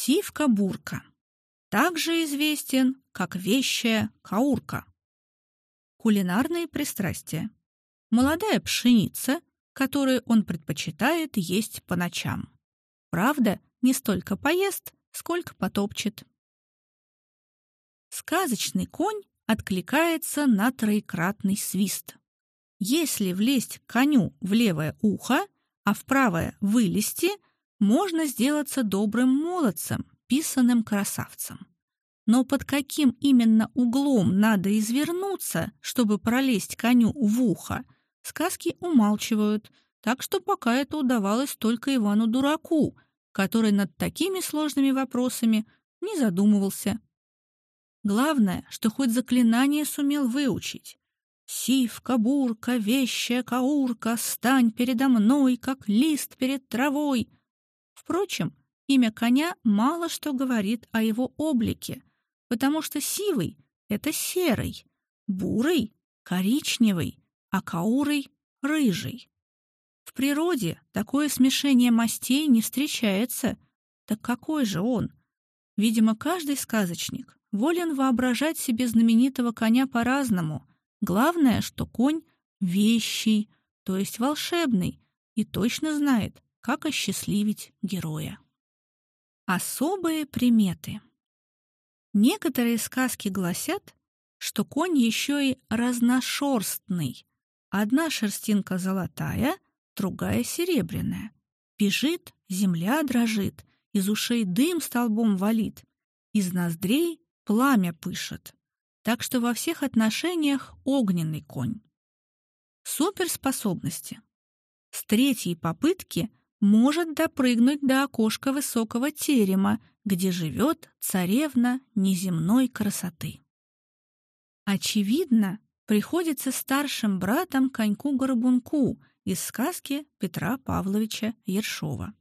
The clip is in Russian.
Сивка-бурка. Также известен как вещая каурка. Кулинарные пристрастия. Молодая пшеница, которую он предпочитает есть по ночам. Правда, не столько поест, сколько потопчет. Сказочный конь откликается на троекратный свист. Если влезть коню в левое ухо, а в правое вылезти, можно сделаться добрым молодцем, писаным красавцем. Но под каким именно углом надо извернуться, чтобы пролезть коню в ухо, сказки умалчивают, так что пока это удавалось только Ивану-дураку, который над такими сложными вопросами не задумывался. Главное, что хоть заклинание сумел выучить. «Сивка, бурка, вещая каурка, стань передо мной, как лист перед травой». Впрочем, имя коня мало что говорит о его облике, потому что сивый — это серый, бурый — коричневый, а каурый — рыжий. В природе такое смешение мастей не встречается. Так какой же он? Видимо, каждый сказочник волен воображать себе знаменитого коня по-разному, Главное, что конь вещий, то есть волшебный, и точно знает, как осчастливить героя. Особые приметы. Некоторые сказки гласят, что конь еще и разношерстный. Одна шерстинка золотая, другая серебряная. Бежит, земля дрожит, из ушей дым столбом валит, из ноздрей пламя пышет так что во всех отношениях огненный конь. Суперспособности. С третьей попытки может допрыгнуть до окошка высокого терема, где живет царевна неземной красоты. Очевидно, приходится старшим братом коньку-горбунку из сказки Петра Павловича Ершова.